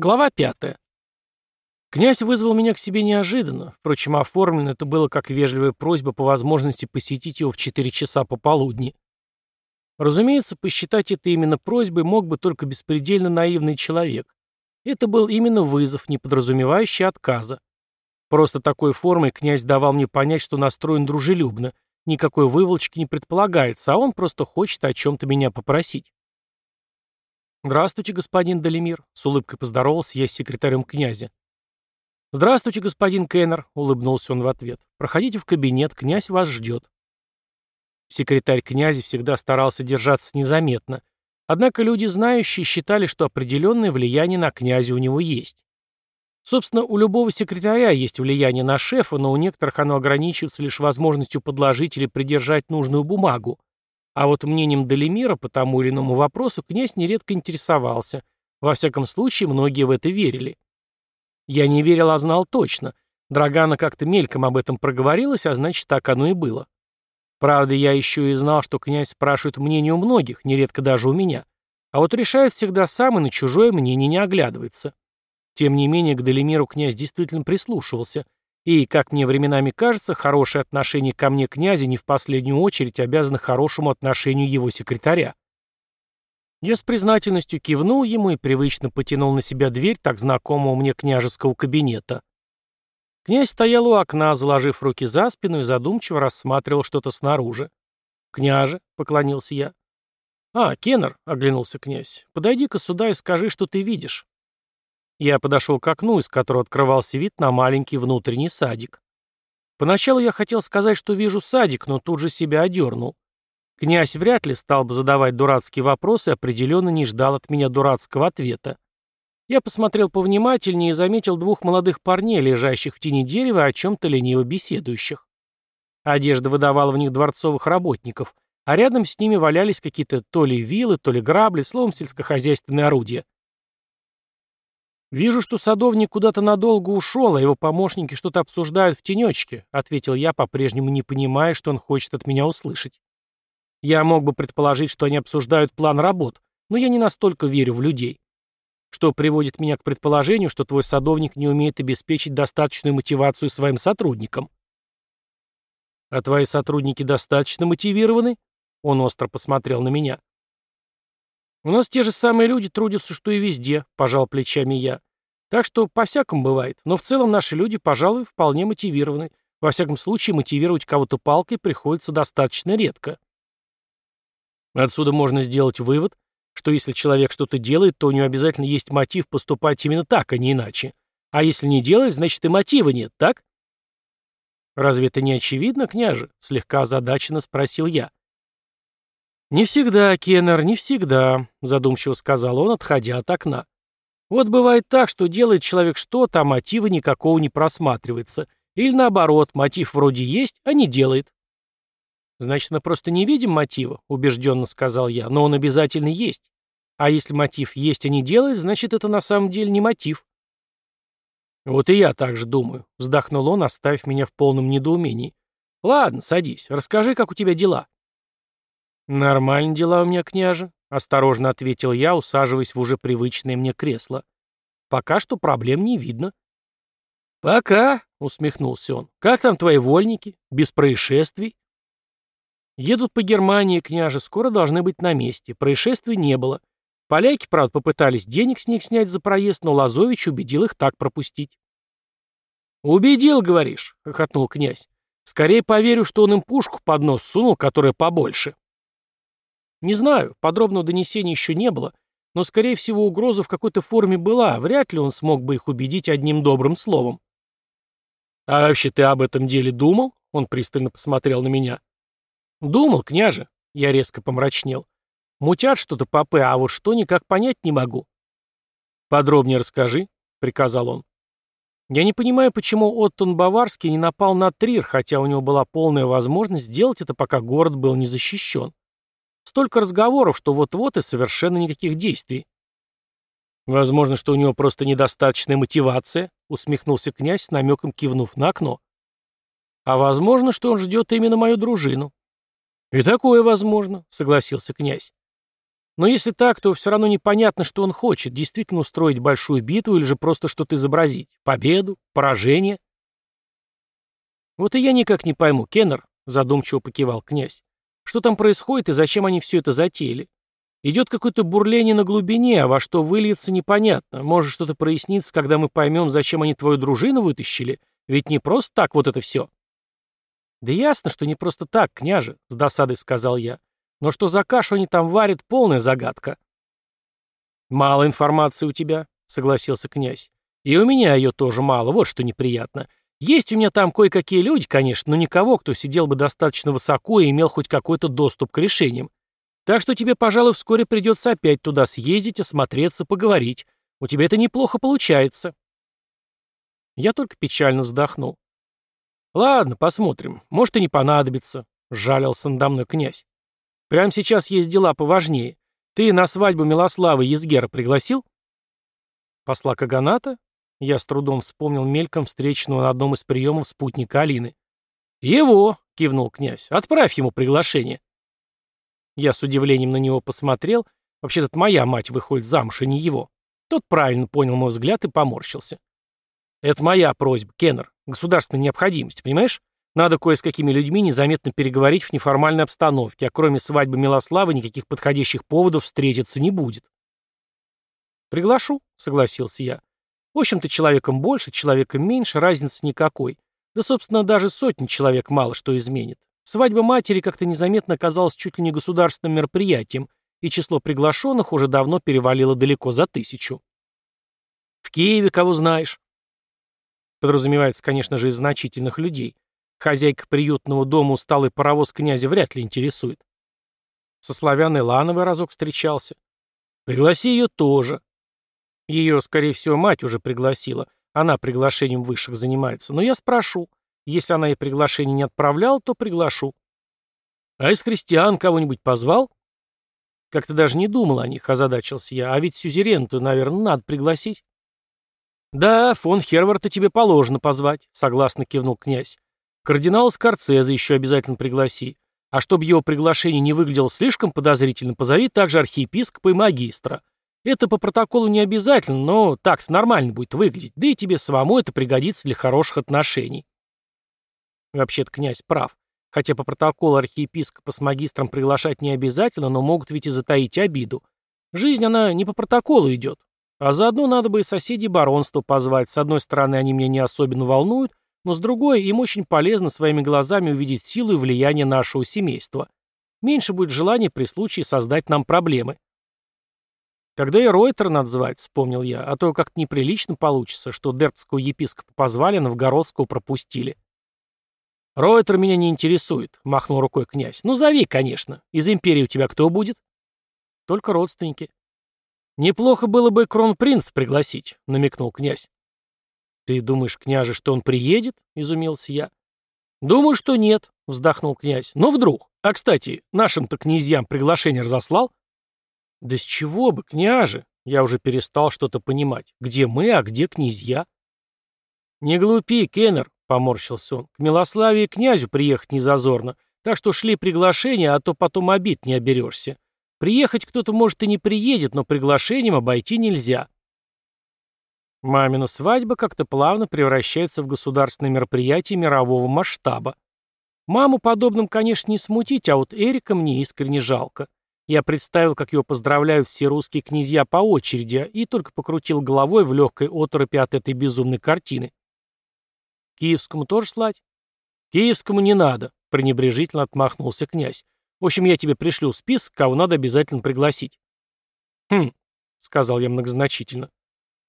Глава пятая. Князь вызвал меня к себе неожиданно. Впрочем, оформлено это было как вежливая просьба по возможности посетить его в 4 часа пополудни. Разумеется, посчитать это именно просьбой мог бы только беспредельно наивный человек. Это был именно вызов, не подразумевающий отказа. Просто такой формой князь давал мне понять, что настроен дружелюбно, никакой выволочки не предполагается, а он просто хочет о чем-то меня попросить. «Здравствуйте, господин Далимир», — с улыбкой поздоровался я с секретарем князя. «Здравствуйте, господин Кеннер», — улыбнулся он в ответ. «Проходите в кабинет, князь вас ждет». Секретарь князя всегда старался держаться незаметно, однако люди, знающие, считали, что определенное влияние на князя у него есть. Собственно, у любого секретаря есть влияние на шефа, но у некоторых оно ограничивается лишь возможностью подложить или придержать нужную бумагу, а вот мнением Далимира по тому или иному вопросу князь нередко интересовался. Во всяком случае, многие в это верили. Я не верил, а знал точно. Драгана как-то мельком об этом проговорилась, а значит, так оно и было. Правда, я еще и знал, что князь спрашивает мнение у многих, нередко даже у меня. А вот решает всегда сам и на чужое мнение не оглядывается. Тем не менее, к Далимиру князь действительно прислушивался — и, как мне временами кажется, хорошее отношение ко мне князя не в последнюю очередь обязано хорошему отношению его секретаря. Я с признательностью кивнул ему и привычно потянул на себя дверь так знакомого мне княжеского кабинета. Князь стоял у окна, заложив руки за спину и задумчиво рассматривал что-то снаружи. «Княже», — поклонился я. «А, Кеннер», — оглянулся князь, — «подойди-ка сюда и скажи, что ты видишь». Я подошел к окну, из которого открывался вид на маленький внутренний садик. Поначалу я хотел сказать, что вижу садик, но тут же себя одернул. Князь вряд ли стал бы задавать дурацкие вопросы определенно не ждал от меня дурацкого ответа. Я посмотрел повнимательнее и заметил двух молодых парней, лежащих в тени дерева, о чем-то лениво беседующих. Одежда выдавала в них дворцовых работников, а рядом с ними валялись какие-то то ли вилы, то ли грабли, словом, сельскохозяйственные орудия. «Вижу, что садовник куда-то надолго ушел, а его помощники что-то обсуждают в тенечке», ответил я, по-прежнему не понимая, что он хочет от меня услышать. Я мог бы предположить, что они обсуждают план работ, но я не настолько верю в людей. Что приводит меня к предположению, что твой садовник не умеет обеспечить достаточную мотивацию своим сотрудникам. «А твои сотрудники достаточно мотивированы?» Он остро посмотрел на меня. «У нас те же самые люди трудятся, что и везде», — пожал плечами я. «Так что по-всякому бывает, но в целом наши люди, пожалуй, вполне мотивированы. Во всяком случае, мотивировать кого-то палкой приходится достаточно редко». Отсюда можно сделать вывод, что если человек что-то делает, то у него обязательно есть мотив поступать именно так, а не иначе. А если не делает, значит и мотива нет, так? «Разве это не очевидно, княже?» — слегка озадаченно спросил я. «Не всегда, Кеннер, не всегда», — задумчиво сказал он, отходя от окна. «Вот бывает так, что делает человек что-то, а мотива никакого не просматривается. Или наоборот, мотив вроде есть, а не делает». «Значит, мы просто не видим мотива», — убежденно сказал я, «но он обязательно есть. А если мотив есть, а не делает, значит, это на самом деле не мотив». «Вот и я так же думаю», — вздохнул он, оставив меня в полном недоумении. «Ладно, садись, расскажи, как у тебя дела». «Нормально дела у меня, княже», — осторожно ответил я, усаживаясь в уже привычное мне кресло. «Пока что проблем не видно». «Пока», — усмехнулся он. «Как там твои вольники? Без происшествий?» «Едут по Германии, княже, скоро должны быть на месте. Происшествий не было. Поляки, правда, попытались денег с них снять за проезд, но Лазович убедил их так пропустить». «Убедил, говоришь», — хохотнул князь. «Скорее поверю, что он им пушку под нос сунул, которая побольше». Не знаю, подробного донесения еще не было, но, скорее всего, угроза в какой-то форме была, вряд ли он смог бы их убедить одним добрым словом. «А вообще ты об этом деле думал?» Он пристально посмотрел на меня. «Думал, княже», — я резко помрачнел. «Мутят что-то попы, а вот что никак понять не могу». «Подробнее расскажи», — приказал он. Я не понимаю, почему Оттон Баварский не напал на Трир, хотя у него была полная возможность сделать это, пока город был не защищен. Столько разговоров, что вот-вот и совершенно никаких действий. Возможно, что у него просто недостаточная мотивация, усмехнулся князь с намеком кивнув на окно. А возможно, что он ждет именно мою дружину. И такое возможно, согласился князь. Но если так, то все равно непонятно, что он хочет, действительно устроить большую битву или же просто что-то изобразить. Победу? Поражение? Вот и я никак не пойму, Кеннер, задумчиво покивал князь. Что там происходит и зачем они все это затеяли? Идет какое-то бурление на глубине, а во что выльется непонятно. Может что-то прояснится, когда мы поймем, зачем они твою дружину вытащили? Ведь не просто так вот это все. Да ясно, что не просто так, княже, с досадой сказал я. Но что за кашу они там варят, полная загадка. Мало информации у тебя, согласился князь. И у меня ее тоже мало, вот что неприятно. Есть у меня там кое-какие люди, конечно, но никого, кто сидел бы достаточно высоко и имел хоть какой-то доступ к решениям. Так что тебе, пожалуй, вскоре придется опять туда съездить, осмотреться, поговорить. У тебя это неплохо получается. Я только печально вздохнул. Ладно, посмотрим. Может, и не понадобится, — жалился надо мной князь. Прямо сейчас есть дела поважнее. Ты на свадьбу Милославы Езгера пригласил? Посла Каганата? Я с трудом вспомнил мельком встреченного на одном из приемов спутника Алины. «Его!» — кивнул князь. «Отправь ему приглашение». Я с удивлением на него посмотрел. Вообще-то моя мать выходит замуж, а не его. Тот правильно понял мой взгляд и поморщился. Это моя просьба, Кеннер. Государственная необходимость, понимаешь? Надо кое с какими людьми незаметно переговорить в неформальной обстановке, а кроме свадьбы Милославы никаких подходящих поводов встретиться не будет. «Приглашу», — согласился я. «В общем-то, человеком больше, человеком меньше, разницы никакой. Да, собственно, даже сотни человек мало что изменит. Свадьба матери как-то незаметно оказалась чуть ли не государственным мероприятием, и число приглашенных уже давно перевалило далеко за тысячу. «В Киеве кого знаешь?» Подразумевается, конечно же, из значительных людей. Хозяйка приютного дома усталый паровоз князя вряд ли интересует. Со славяной Лановой разок встречался. Пригласи ее тоже. Ее, скорее всего, мать уже пригласила. Она приглашением высших занимается. Но я спрошу. Если она и приглашение не отправляла, то приглашу. А из крестьян кого-нибудь позвал? Как-то даже не думал о них, озадачился я. А ведь сюзерен-то, наверное, надо пригласить. Да, фон Херварта тебе положено позвать, согласно кивнул князь. Кардинала Скорцеза еще обязательно пригласи. А чтобы его приглашение не выглядело слишком подозрительно, позови также архиепископа и магистра. Это по протоколу не обязательно, но так-то нормально будет выглядеть, да и тебе самому это пригодится для хороших отношений. Вообще-то князь прав. Хотя по протоколу архиепископа с магистром приглашать не обязательно, но могут ведь и затаить обиду. Жизнь, она не по протоколу идет. А заодно надо бы и соседей баронства позвать. С одной стороны, они меня не особенно волнуют, но с другой, им очень полезно своими глазами увидеть силу и влияние нашего семейства. Меньше будет желания при случае создать нам проблемы. Тогда и Ройтер надо звать, вспомнил я, а то как-то неприлично получится, что дербского епископа позвали, а новгородского пропустили. «Ройтер меня не интересует», — махнул рукой князь. «Ну, зови, конечно. Из империи у тебя кто будет?» «Только родственники». «Неплохо было бы кронпринц пригласить», — намекнул князь. «Ты думаешь, княже, что он приедет?» — изумился я. «Думаю, что нет», — вздохнул князь. «Но вдруг. А, кстати, нашим-то князьям приглашение разослал?» «Да с чего бы, княже?» Я уже перестал что-то понимать. Где мы, а где князья? «Не глупи, Кеннер», Поморщился он. К Милославе и князю приехать не зазорно. Так что шли приглашения, а то потом обид не оберешься. Приехать кто-то, может, и не приедет, но приглашением обойти нельзя. Мамина свадьба как-то плавно превращается в государственное мероприятие мирового масштаба. Маму подобным, конечно, не смутить, а вот Эрика мне искренне жалко. Я представил, как его поздравляют все русские князья по очереди, и только покрутил головой в легкой оторопи от этой безумной картины. Киевскому тоже слать? Киевскому не надо, пренебрежительно отмахнулся князь. В общем, я тебе пришлю список, кого надо обязательно пригласить. Хм, сказал я многозначительно.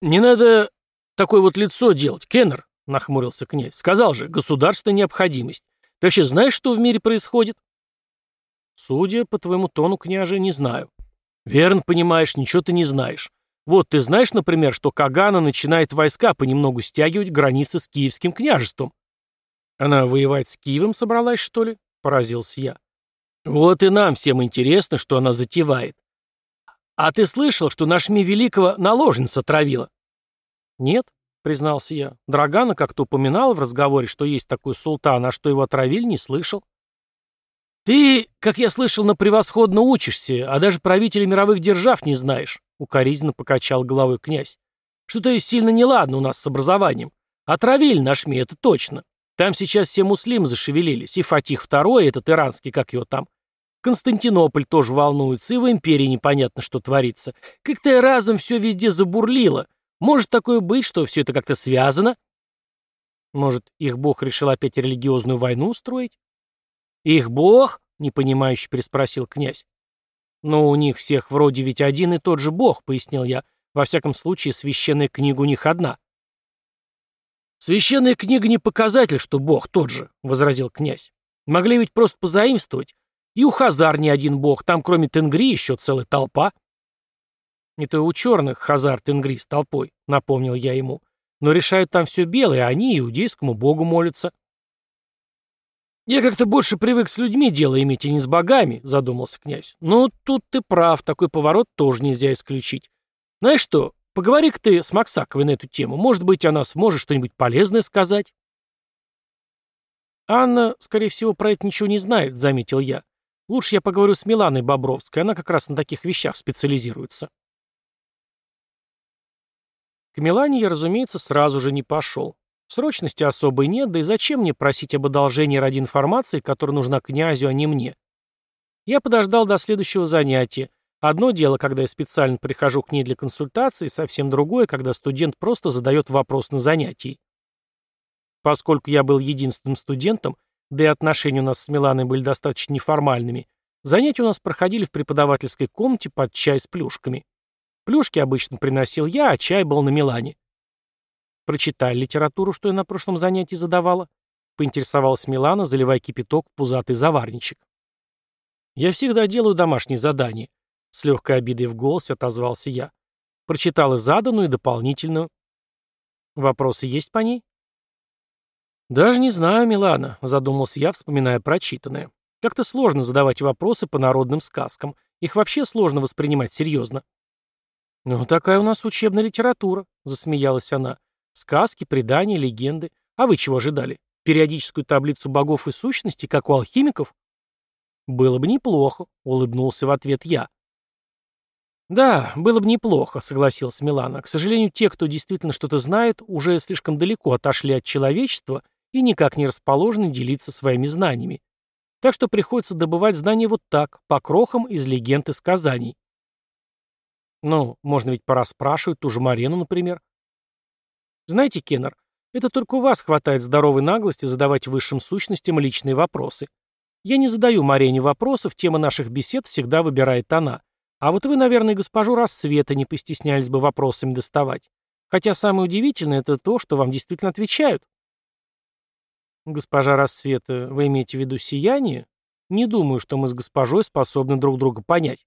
Не надо такое вот лицо делать, Кеннер, нахмурился князь. Сказал же, государственная необходимость. Ты вообще знаешь, что в мире происходит? Судя по твоему тону, княже, не знаю. Верно понимаешь, ничего ты не знаешь. Вот ты знаешь, например, что Кагана начинает войска понемногу стягивать границы с Киевским княжеством. Она воевать с Киевом собралась, что ли? Поразился я. Вот и нам всем интересно, что она затевает. А ты слышал, что нашими великого наложница травила? Нет, признался я. Драгана как-то упоминала в разговоре, что есть такой султан, а что его отравили, не слышал. «Ты, как я слышал, на превосходно учишься, а даже правителей мировых держав не знаешь», — укоризненно покачал головой князь. «Что-то сильно неладно у нас с образованием. Отравили наш ми, это точно. Там сейчас все муслимы зашевелились, и Фатих II, этот иранский, как его там. Константинополь тоже волнуется, и в империи непонятно, что творится. Как-то разом все везде забурлило. Может такое быть, что все это как-то связано?» «Может, их бог решил опять религиозную войну устроить?» «Их бог?» — непонимающе переспросил князь. «Но у них всех вроде ведь один и тот же бог», — пояснил я. «Во всяком случае, священная книга у них одна». «Священная книга не показатель, что бог тот же», — возразил князь. «Могли ведь просто позаимствовать. И у Хазар не один бог, там кроме Тенгри еще целая толпа». «Это у черных Хазар Тенгри с толпой», — напомнил я ему. «Но решают там все белые, а они иудейскому богу молятся». «Я как-то больше привык с людьми дело иметь, а не с богами», — задумался князь. «Ну, тут ты прав, такой поворот тоже нельзя исключить. Знаешь что, поговори-ка ты с Максаковой на эту тему. Может быть, она сможет что-нибудь полезное сказать?» «Анна, скорее всего, про это ничего не знает», — заметил я. «Лучше я поговорю с Миланой Бобровской, она как раз на таких вещах специализируется». К Милане я, разумеется, сразу же не пошел. Срочности особой нет, да и зачем мне просить об одолжении ради информации, которая нужна князю, а не мне? Я подождал до следующего занятия. Одно дело, когда я специально прихожу к ней для консультации, совсем другое, когда студент просто задает вопрос на занятии. Поскольку я был единственным студентом, да и отношения у нас с Миланой были достаточно неформальными, занятия у нас проходили в преподавательской комнате под чай с плюшками. Плюшки обычно приносил я, а чай был на Милане. Прочитай литературу, что я на прошлом занятии задавала?» — поинтересовалась Милана, заливая кипяток в пузатый заварничек. «Я всегда делаю домашние задания», — с легкой обидой в голосе отозвался я. Прочитал и заданную, и дополнительную. «Вопросы есть по ней?» «Даже не знаю, Милана», — задумался я, вспоминая прочитанное. «Как-то сложно задавать вопросы по народным сказкам. Их вообще сложно воспринимать серьезно». «Ну, такая у нас учебная литература», — засмеялась она. Сказки, предания, легенды. А вы чего ожидали? Периодическую таблицу богов и сущностей, как у алхимиков? Было бы неплохо, улыбнулся в ответ я. Да, было бы неплохо, согласился Милана. К сожалению, те, кто действительно что-то знает, уже слишком далеко отошли от человечества и никак не расположены делиться своими знаниями. Так что приходится добывать знания вот так, по крохам из легенд и сказаний. Ну, можно ведь пораспрашивать ту же Марину, например. Знаете, Кеннер, это только у вас хватает здоровой наглости задавать высшим сущностям личные вопросы. Я не задаю Марине вопросов, тема наших бесед всегда выбирает она. А вот вы, наверное, госпожу Рассвета не постеснялись бы вопросами доставать. Хотя самое удивительное это то, что вам действительно отвечают. Госпожа Рассвета, вы имеете в виду сияние? Не думаю, что мы с госпожой способны друг друга понять.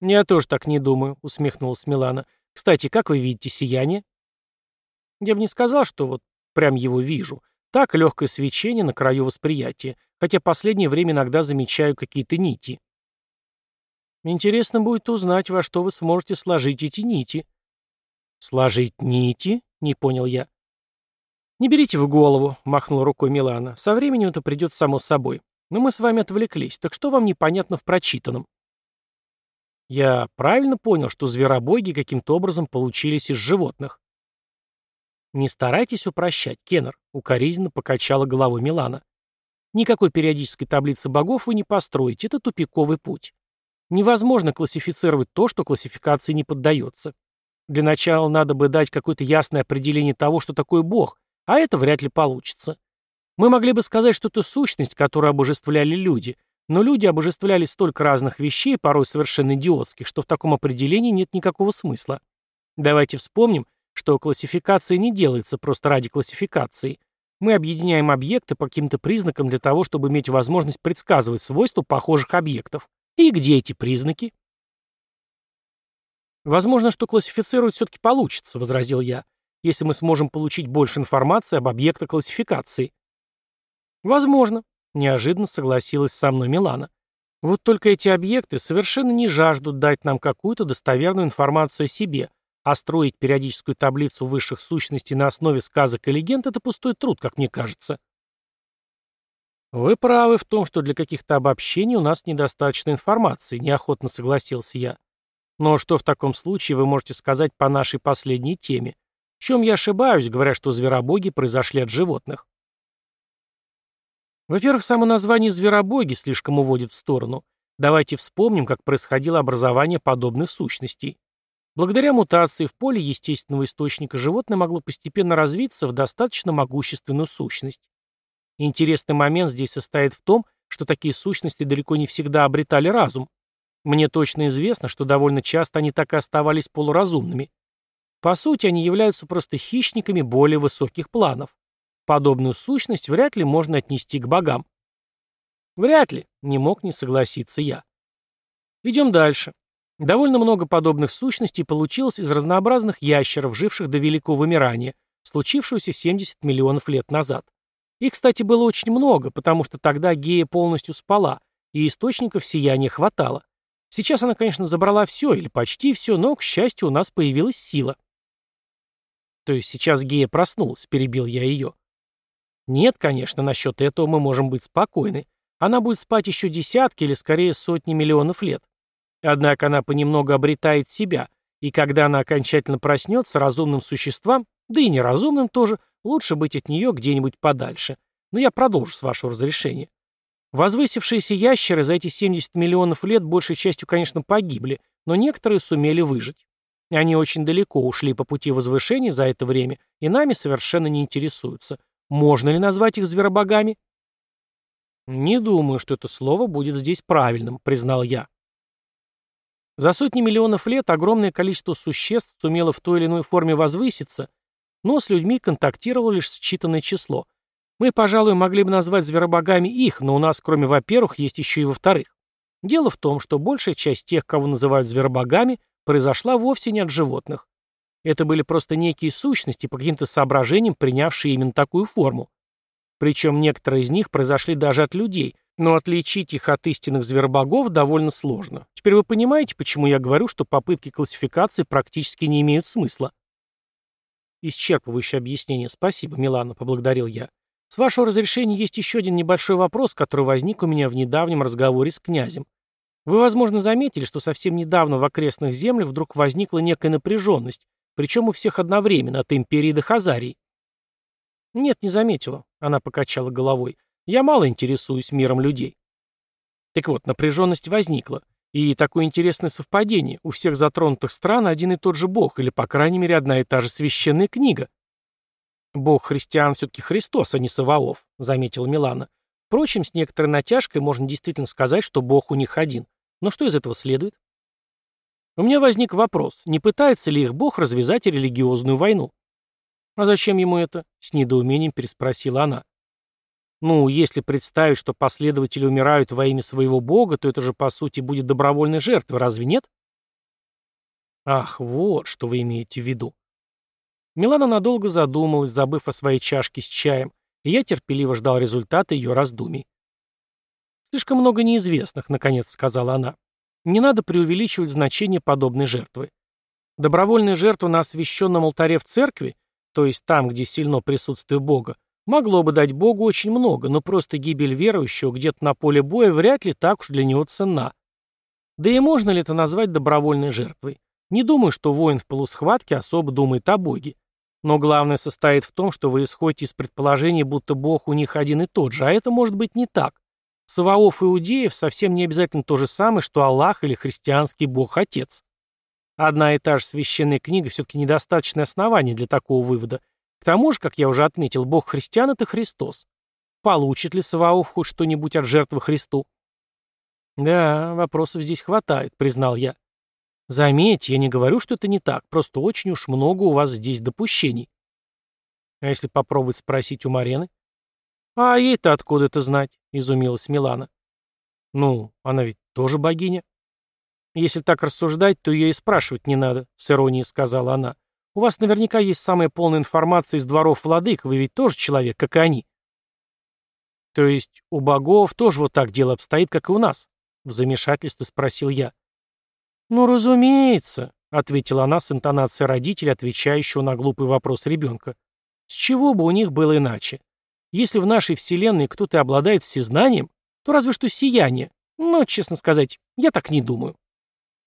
Я тоже так не думаю, усмехнулась Милана. Кстати, как вы видите сияние? Я бы не сказал, что вот прям его вижу. Так, легкое свечение на краю восприятия, хотя последнее время иногда замечаю какие-то нити. Интересно будет узнать, во что вы сможете сложить эти нити. Сложить нити? Не понял я. Не берите в голову, махнул рукой Милана. Со временем это придет само собой. Но мы с вами отвлеклись, так что вам непонятно в прочитанном? Я правильно понял, что зверобоги каким-то образом получились из животных? «Не старайтесь упрощать, Кеннер», — укоризненно покачала головой Милана. «Никакой периодической таблицы богов вы не построите, это тупиковый путь. Невозможно классифицировать то, что классификации не поддается. Для начала надо бы дать какое-то ясное определение того, что такое бог, а это вряд ли получится. Мы могли бы сказать, что это сущность, которую обожествляли люди, но люди обожествляли столько разных вещей, порой совершенно идиотских, что в таком определении нет никакого смысла. Давайте вспомним, что классификация не делается просто ради классификации. Мы объединяем объекты по каким-то признакам для того, чтобы иметь возможность предсказывать свойства похожих объектов. И где эти признаки? Возможно, что классифицировать все-таки получится, возразил я, если мы сможем получить больше информации об объектах классификации. Возможно, неожиданно согласилась со мной Милана. Вот только эти объекты совершенно не жаждут дать нам какую-то достоверную информацию о себе, а строить периодическую таблицу высших сущностей на основе сказок и легенд – это пустой труд, как мне кажется. Вы правы в том, что для каких-то обобщений у нас недостаточно информации, неохотно согласился я. Но что в таком случае вы можете сказать по нашей последней теме? В чем я ошибаюсь, говоря, что зверобоги произошли от животных? Во-первых, само название зверобоги слишком уводит в сторону. Давайте вспомним, как происходило образование подобных сущностей. Благодаря мутации в поле естественного источника животное могло постепенно развиться в достаточно могущественную сущность. Интересный момент здесь состоит в том, что такие сущности далеко не всегда обретали разум. Мне точно известно, что довольно часто они так и оставались полуразумными. По сути, они являются просто хищниками более высоких планов. Подобную сущность вряд ли можно отнести к богам. Вряд ли, не мог не согласиться я. Идем дальше. Довольно много подобных сущностей получилось из разнообразных ящеров, живших до Великого Вымирания, случившегося 70 миллионов лет назад. Их, кстати, было очень много, потому что тогда Гея полностью спала, и источников сияния хватало. Сейчас она, конечно, забрала все, или почти все, но, к счастью, у нас появилась сила. То есть сейчас Гея проснулась, перебил я ее. Нет, конечно, насчет этого мы можем быть спокойны. Она будет спать еще десятки или скорее сотни миллионов лет. Однако она понемногу обретает себя, и когда она окончательно проснется, разумным существам, да и неразумным тоже, лучше быть от нее где-нибудь подальше. Но я продолжу с вашего разрешения. Возвысившиеся ящеры за эти 70 миллионов лет большей частью, конечно, погибли, но некоторые сумели выжить. Они очень далеко ушли по пути возвышения за это время и нами совершенно не интересуются. Можно ли назвать их зверобогами? Не думаю, что это слово будет здесь правильным, признал я. За сотни миллионов лет огромное количество существ сумело в той или иной форме возвыситься, но с людьми контактировало лишь считанное число. Мы, пожалуй, могли бы назвать зверобогами их, но у нас, кроме во-первых, есть еще и во-вторых. Дело в том, что большая часть тех, кого называют зверобогами, произошла вовсе не от животных. Это были просто некие сущности, по каким-то соображениям принявшие именно такую форму. Причем некоторые из них произошли даже от людей, но отличить их от истинных зверобогов довольно сложно. Теперь вы понимаете, почему я говорю, что попытки классификации практически не имеют смысла? Исчерпывающее объяснение. Спасибо, Милана, поблагодарил я. С вашего разрешения есть еще один небольшой вопрос, который возник у меня в недавнем разговоре с князем. Вы, возможно, заметили, что совсем недавно в окрестных землях вдруг возникла некая напряженность, причем у всех одновременно, от империи до Хазарии. Нет, не заметила, она покачала головой. Я мало интересуюсь миром людей. Так вот, напряженность возникла. И такое интересное совпадение. У всех затронутых стран один и тот же бог, или, по крайней мере, одна и та же священная книга. Бог христиан все-таки Христос, а не Саваоф, заметила Милана. Впрочем, с некоторой натяжкой можно действительно сказать, что бог у них один. Но что из этого следует? У меня возник вопрос, не пытается ли их бог развязать религиозную войну? А зачем ему это? С недоумением переспросила она. Ну, если представить, что последователи умирают во имя своего бога, то это же, по сути, будет добровольной жертвой, разве нет? Ах, вот что вы имеете в виду. Милана надолго задумалась, забыв о своей чашке с чаем, и я терпеливо ждал результата ее раздумий. «Слишком много неизвестных», — наконец сказала она. «Не надо преувеличивать значение подобной жертвы. Добровольная жертва на освященном алтаре в церкви, то есть там, где сильно присутствие Бога, Могло бы дать Богу очень много, но просто гибель верующего где-то на поле боя вряд ли так уж для него ценна. Да и можно ли это назвать добровольной жертвой? Не думаю, что воин в полусхватке особо думает о Боге. Но главное состоит в том, что вы исходите из предположения, будто Бог у них один и тот же, а это может быть не так. Саваоф иудеев совсем не обязательно то же самое, что Аллах или христианский Бог-Отец. Одна и та же священная книга все-таки недостаточное основание для такого вывода, к тому же, как я уже отметил, бог христиан — это Христос. Получит ли Саваоф хоть что-нибудь от жертвы Христу? Да, вопросов здесь хватает, признал я. Заметьте, я не говорю, что это не так, просто очень уж много у вас здесь допущений. А если попробовать спросить у Марены? А ей-то откуда это знать? Изумилась Милана. Ну, она ведь тоже богиня. Если так рассуждать, то ее и спрашивать не надо, с иронией сказала она. У вас наверняка есть самая полная информация из дворов владык, вы ведь тоже человек, как и они. То есть у богов тоже вот так дело обстоит, как и у нас? В замешательстве спросил я. Ну, разумеется, ответила она с интонацией родителя, отвечающего на глупый вопрос ребенка. С чего бы у них было иначе? Если в нашей вселенной кто-то обладает всезнанием, то разве что сияние. Но, честно сказать, я так не думаю.